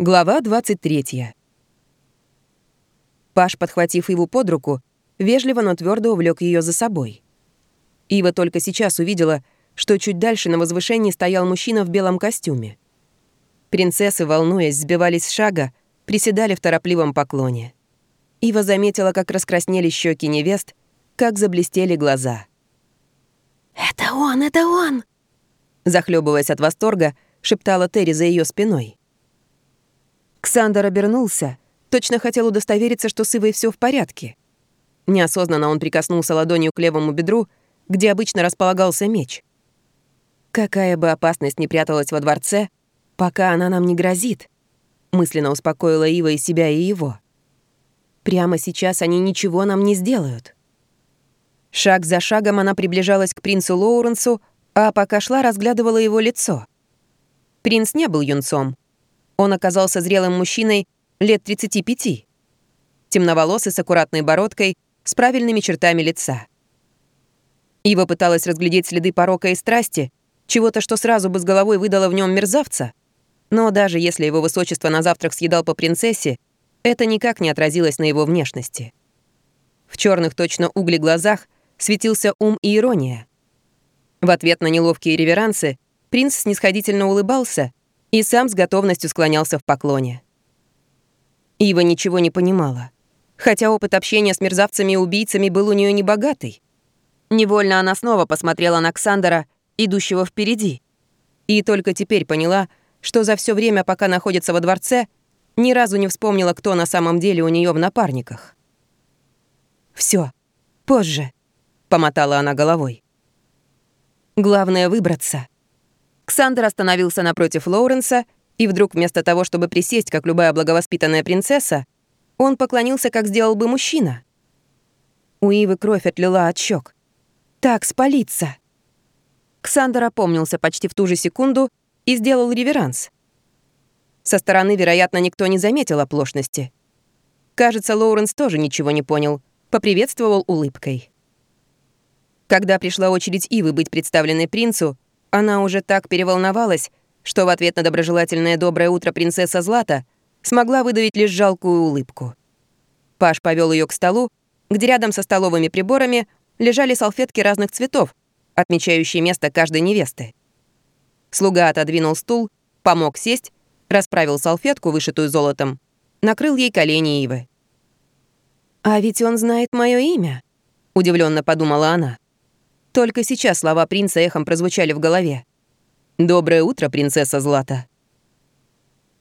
Глава 23. Паш, подхватив Иву под руку, вежливо, но твердо увлек ее за собой. Ива только сейчас увидела, что чуть дальше на возвышении стоял мужчина в белом костюме. Принцессы, волнуясь, сбивались с шага, приседали в торопливом поклоне. Ива заметила, как раскраснели щеки невест, как заблестели глаза. «Это он, это он!» Захлебываясь от восторга, шептала Терри за ее спиной. Ксандер обернулся, точно хотел удостовериться, что с Ивой все в порядке. Неосознанно он прикоснулся ладонью к левому бедру, где обычно располагался меч. «Какая бы опасность ни пряталась во дворце, пока она нам не грозит», мысленно успокоила Ива и себя, и его. «Прямо сейчас они ничего нам не сделают». Шаг за шагом она приближалась к принцу Лоуренсу, а пока шла, разглядывала его лицо. Принц не был юнцом, он оказался зрелым мужчиной лет 35. Темноволосый, с аккуратной бородкой, с правильными чертами лица. Ива пыталась разглядеть следы порока и страсти, чего-то, что сразу бы с головой выдало в нем мерзавца. Но даже если его высочество на завтрак съедал по принцессе, это никак не отразилось на его внешности. В черных точно угли глазах светился ум и ирония. В ответ на неловкие реверансы принц снисходительно улыбался и сам с готовностью склонялся в поклоне. Ива ничего не понимала, хотя опыт общения с мерзавцами и убийцами был у нее небогатый. Невольно она снова посмотрела на Ксандера, идущего впереди, и только теперь поняла, что за все время, пока находится во дворце, ни разу не вспомнила, кто на самом деле у нее в напарниках. Все, позже», — помотала она головой. «Главное — выбраться». Ксандер остановился напротив Лоуренса, и вдруг вместо того, чтобы присесть, как любая благовоспитанная принцесса, он поклонился, как сделал бы мужчина. У Ивы кровь отлила от щек. «Так, спалиться!» Ксандер опомнился почти в ту же секунду и сделал реверанс. Со стороны, вероятно, никто не заметил оплошности. Кажется, Лоуренс тоже ничего не понял, поприветствовал улыбкой. Когда пришла очередь Ивы быть представленной принцу, она уже так переволновалась, что в ответ на доброжелательное «доброе утро, принцесса Злата» смогла выдавить лишь жалкую улыбку. Паш повел ее к столу, где рядом со столовыми приборами лежали салфетки разных цветов, отмечающие место каждой невесты. Слуга отодвинул стул, помог сесть, расправил салфетку, вышитую золотом, накрыл ей колени Ивы. «А ведь он знает мое имя», — удивленно подумала она. Только сейчас слова принца эхом прозвучали в голове. «Доброе утро, принцесса Злата».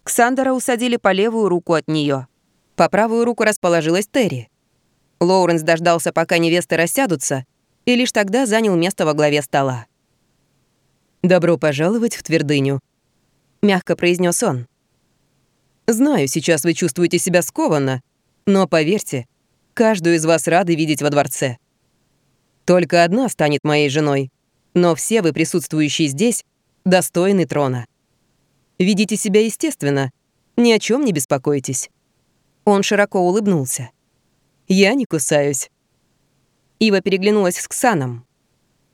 Ксандера усадили по левую руку от нее. По правую руку расположилась Терри. Лоуренс дождался, пока невесты рассядутся, и лишь тогда занял место во главе стола. «Добро пожаловать в твердыню», — мягко произнес он. «Знаю, сейчас вы чувствуете себя скованно, но поверьте, каждую из вас рады видеть во дворце. Только одна станет моей женой, но все вы, присутствующие здесь, достойны трона. Ведите себя естественно, ни о чем не беспокойтесь». Он широко улыбнулся. «Я не кусаюсь». Ива переглянулась с Ксаном.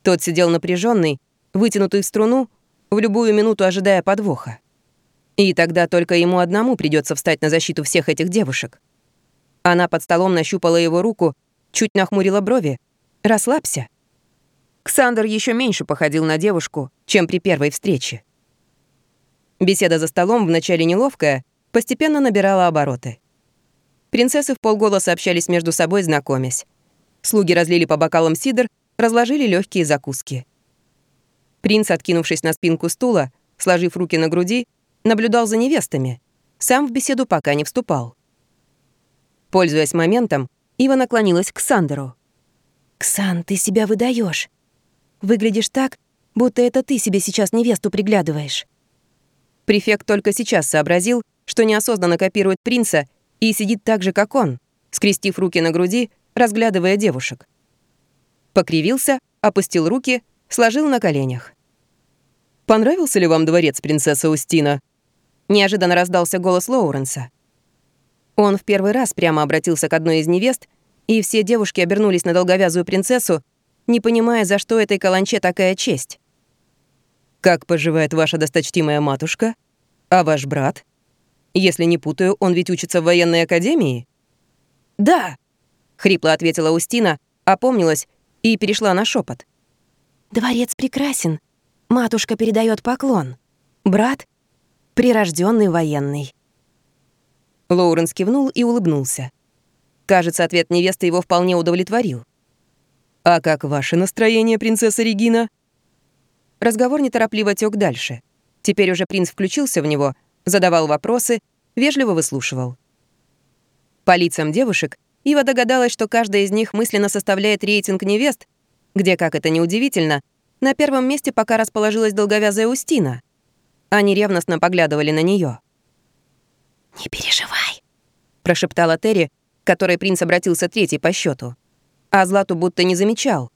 Тот сидел напряженный, вытянутый в струну, в любую минуту ожидая подвоха. И тогда только ему одному придется встать на защиту всех этих девушек. Она под столом нащупала его руку, чуть нахмурила брови, Расслабься». Ксандр еще меньше походил на девушку, чем при первой встрече. Беседа за столом, вначале неловкая, постепенно набирала обороты. Принцессы в полголоса общались между собой, знакомясь. Слуги разлили по бокалам сидр, разложили легкие закуски. Принц, откинувшись на спинку стула, сложив руки на груди, наблюдал за невестами. Сам в беседу пока не вступал. Пользуясь моментом, Ива наклонилась к Сандеру. «Ксан, ты себя выдаешь. Выглядишь так, будто это ты себе сейчас невесту приглядываешь». Префект только сейчас сообразил, что неосознанно копирует принца и сидит так же, как он, скрестив руки на груди, разглядывая девушек. Покривился, опустил руки, сложил на коленях. «Понравился ли вам дворец, принцесса Устина?» Неожиданно раздался голос Лоуренса. Он в первый раз прямо обратился к одной из невест и все девушки обернулись на долговязую принцессу, не понимая, за что этой каланче такая честь. «Как поживает ваша досточтимая матушка? А ваш брат?» Если не путаю, он ведь учится в военной академии?» «Да», — хрипло ответила Устина, опомнилась и перешла на шепот. «Дворец прекрасен. Матушка передает поклон. Брат — прирожденный военный». Лоуренс кивнул и улыбнулся. Кажется, ответ невесты его вполне удовлетворил. «А как ваше настроение, принцесса Регина?» Разговор неторопливо тёк дальше. Теперь уже принц включился в него, задавал вопросы, вежливо выслушивал. По лицам девушек Ива догадалась, что каждая из них мысленно составляет рейтинг невест, где, как это неудивительно, на первом месте пока расположилась долговязая Устина. Они ревностно поглядывали на нее. «Не переживай», — прошептала Терри, к которой принц обратился третий по счету, а Злату будто не замечал.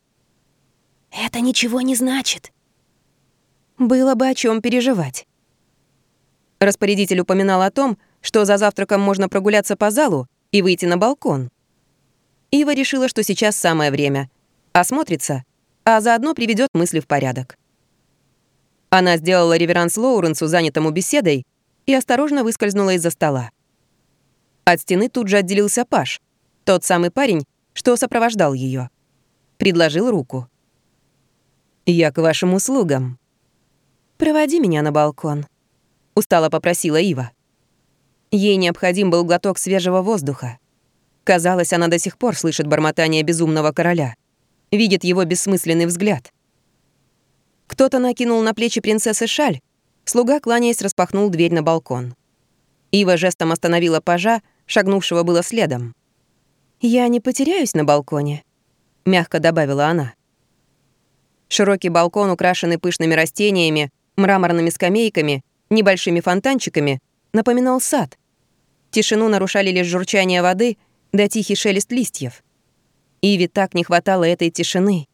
«Это ничего не значит». Было бы о чем переживать. Распорядитель упоминал о том, что за завтраком можно прогуляться по залу и выйти на балкон. Ива решила, что сейчас самое время. Осмотрится, а заодно приведет мысли в порядок. Она сделала реверанс Лоуренсу, занятому беседой, и осторожно выскользнула из-за стола. От стены тут же отделился Паш, тот самый парень, что сопровождал ее. Предложил руку. «Я к вашим услугам». «Проводи меня на балкон», — устало попросила Ива. Ей необходим был глоток свежего воздуха. Казалось, она до сих пор слышит бормотание безумного короля, видит его бессмысленный взгляд. Кто-то накинул на плечи принцессы шаль, слуга, кланяясь, распахнул дверь на балкон. Ива жестом остановила пажа, шагнувшего было следом. «Я не потеряюсь на балконе», — мягко добавила она. Широкий балкон, украшенный пышными растениями, мраморными скамейками, небольшими фонтанчиками, напоминал сад. Тишину нарушали лишь журчание воды да тихий шелест листьев. Иве так не хватало этой тишины.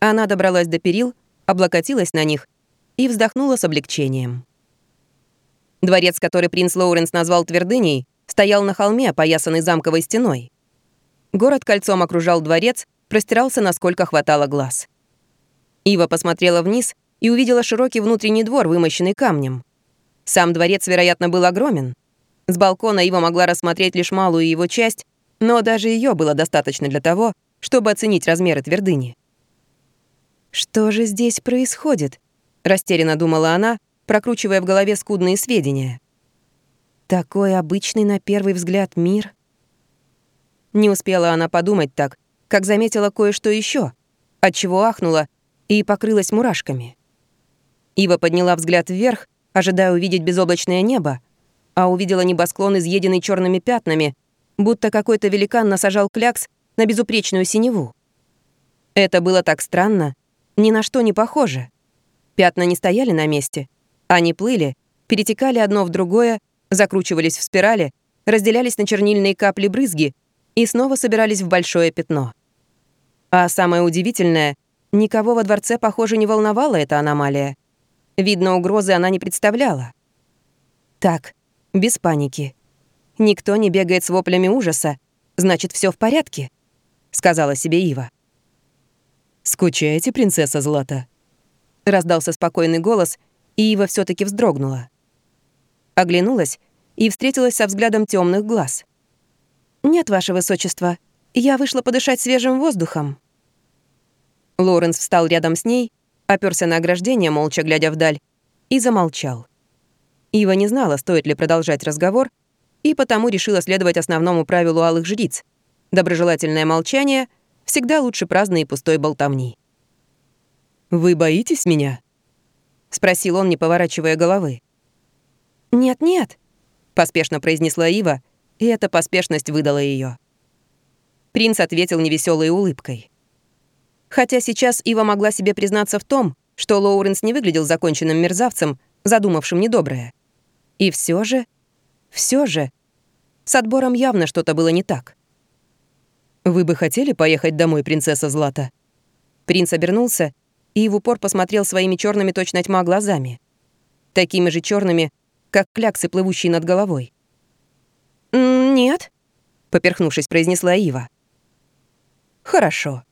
Она добралась до перил, облокотилась на них и вздохнула с облегчением. Дворец, который принц Лоуренс назвал твердыней, стоял на холме, опоясанный замковой стеной. Город кольцом окружал дворец, простирался, насколько хватало глаз. Ива посмотрела вниз и увидела широкий внутренний двор, вымощенный камнем. Сам дворец, вероятно, был огромен. С балкона Ива могла рассмотреть лишь малую его часть, но даже ее было достаточно для того, чтобы оценить размеры твердыни. «Что же здесь происходит?» — растерянно думала она, прокручивая в голове скудные сведения. Такой обычный на первый взгляд мир. Не успела она подумать так, как заметила кое-что еще, отчего ахнула и покрылась мурашками. Ива подняла взгляд вверх, ожидая увидеть безоблачное небо, а увидела небосклон, изъеденный черными пятнами, будто какой-то великан насажал клякс на безупречную синеву. Это было так странно, ни на что не похоже. Пятна не стояли на месте, они плыли, перетекали одно в другое закручивались в спирали, разделялись на чернильные капли брызги и снова собирались в большое пятно. А самое удивительное, никого во дворце, похоже, не волновала эта аномалия. Видно, угрозы она не представляла. Так, без паники. Никто не бегает с воплями ужаса, значит, все в порядке, сказала себе Ива. «Скучаете, принцесса Злата?» Раздался спокойный голос, и Ива все таки вздрогнула оглянулась и встретилась со взглядом темных глаз. «Нет, ваше высочество, я вышла подышать свежим воздухом». Лоренс встал рядом с ней, оперся на ограждение, молча глядя вдаль, и замолчал. Ива не знала, стоит ли продолжать разговор, и потому решила следовать основному правилу алых жриц. Доброжелательное молчание всегда лучше праздной и пустой болтовни. «Вы боитесь меня?» — спросил он, не поворачивая головы. «Нет-нет», — поспешно произнесла Ива, и эта поспешность выдала ее. Принц ответил невеселой улыбкой. Хотя сейчас Ива могла себе признаться в том, что Лоуренс не выглядел законченным мерзавцем, задумавшим недоброе. И все же, все же, с отбором явно что-то было не так. «Вы бы хотели поехать домой, принцесса Злата?» Принц обернулся и в упор посмотрел своими черными точно тьма глазами. Такими же черными, как кляксы, плывущие над головой. «Нет», — поперхнувшись, произнесла Ива. «Хорошо».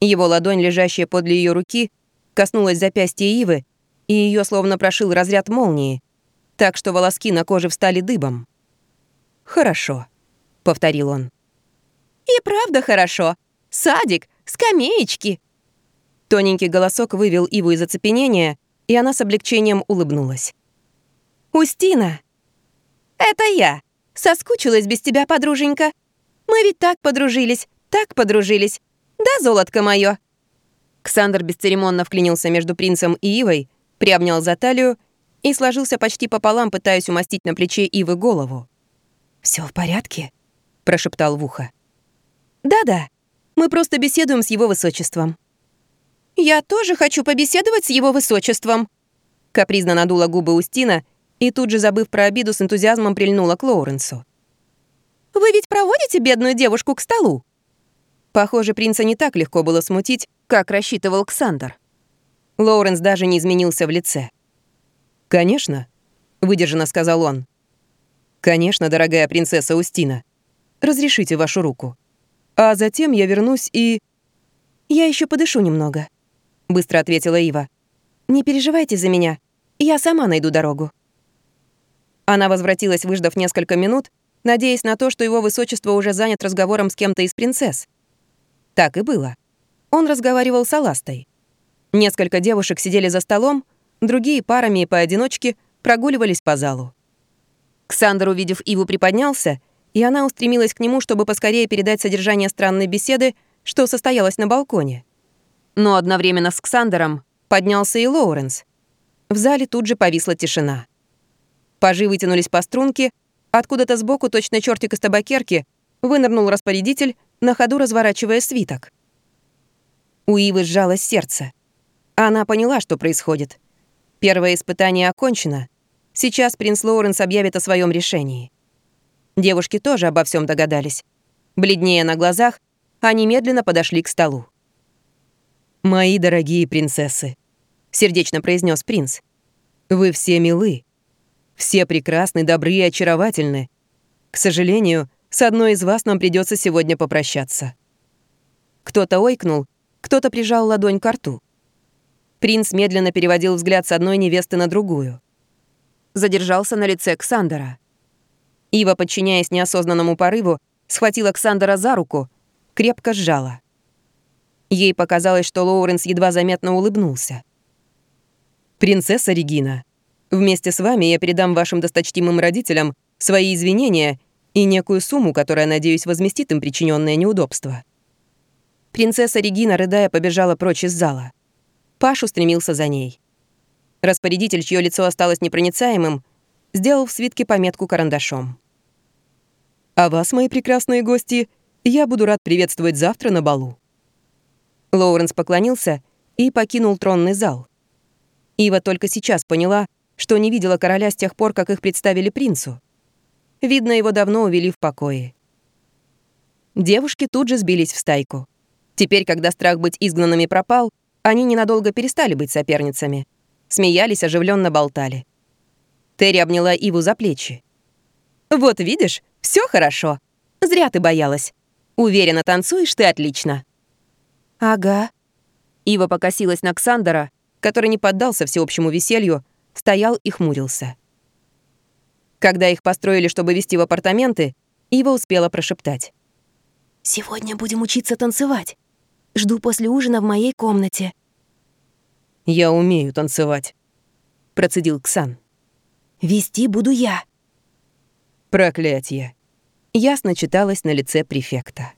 Его ладонь, лежащая подле ее руки, коснулась запястья Ивы, и ее словно прошил разряд молнии. так что волоски на коже встали дыбом. «Хорошо», — повторил он. «И правда хорошо. Садик, скамеечки». Тоненький голосок вывел Иву из оцепенения, и она с облегчением улыбнулась. «Устина!» «Это я. Соскучилась без тебя, подруженька. Мы ведь так подружились, так подружились. Да, золотко мое. Ксандр бесцеремонно вклинился между принцем и Ивой, приобнял за талию и сложился почти пополам, пытаясь умастить на плече Ивы голову. Все в порядке?» — прошептал в ухо. «Да-да, мы просто беседуем с его высочеством». «Я тоже хочу побеседовать с его высочеством», — капризно надула губы Устина и тут же, забыв про обиду, с энтузиазмом прильнула к Лоуренсу. «Вы ведь проводите бедную девушку к столу?» Похоже, принца не так легко было смутить, как рассчитывал Ксандр. Лоуренс даже не изменился в лице. «Конечно», — выдержанно сказал он. «Конечно, дорогая принцесса Устина. Разрешите вашу руку. А затем я вернусь и...» «Я еще подышу немного», — быстро ответила Ива. «Не переживайте за меня. Я сама найду дорогу». Она возвратилась, выждав несколько минут, надеясь на то, что его высочество уже занят разговором с кем-то из принцесс. Так и было. Он разговаривал с Аластой. Несколько девушек сидели за столом, другие парами и поодиночке прогуливались по залу. Ксандр, увидев Иву, приподнялся, и она устремилась к нему, чтобы поскорее передать содержание странной беседы, что состоялось на балконе. Но одновременно с Ксандером поднялся и Лоуренс. В зале тут же повисла тишина. Пажи вытянулись по струнке, откуда-то сбоку, точно чертик из табакерки, вынырнул распорядитель, на ходу разворачивая свиток. У Ивы сжалось сердце. Она поняла, что происходит. Первое испытание окончено. Сейчас принц Лоуренс объявит о своем решении. Девушки тоже обо всем догадались. Бледнее на глазах, они медленно подошли к столу. «Мои дорогие принцессы», — сердечно произнес принц, — «вы все милы. Все прекрасны, добры и очаровательны. К сожалению, с одной из вас нам придется сегодня попрощаться». Кто-то ойкнул, кто-то прижал ладонь к рту. Принц медленно переводил взгляд с одной невесты на другую. Задержался на лице Ксандера. Ива, подчиняясь неосознанному порыву, схватила Ксандера за руку, крепко сжала. Ей показалось, что Лоуренс едва заметно улыбнулся. «Принцесса Регина, вместе с вами я передам вашим досточтимым родителям свои извинения и некую сумму, которая, надеюсь, возместит им причиненное неудобство». Принцесса Регина, рыдая, побежала прочь из зала. Паш устремился за ней. Распорядитель, чье лицо осталось непроницаемым, сделал в свитке пометку карандашом. «А вас, мои прекрасные гости, я буду рад приветствовать завтра на балу». Лоуренс поклонился и покинул тронный зал. Ива только сейчас поняла, что не видела короля с тех пор, как их представили принцу. Видно, его давно увели в покое. Девушки тут же сбились в стайку. Теперь, когда страх быть изгнанными пропал, они ненадолго перестали быть соперницами. Смеялись, оживленно болтали. Терри обняла Иву за плечи. «Вот видишь, все хорошо. Зря ты боялась. Уверена, танцуешь ты отлично». «Ага». Ива покосилась на Ксандера, который не поддался всеобщему веселью, стоял и хмурился. Когда их построили, чтобы вести в апартаменты, Ива успела прошептать. «Сегодня будем учиться танцевать. Жду после ужина в моей комнате». «Я умею танцевать», — процедил Ксан. «Вести буду я». Проклятье. Ясно читалось на лице префекта.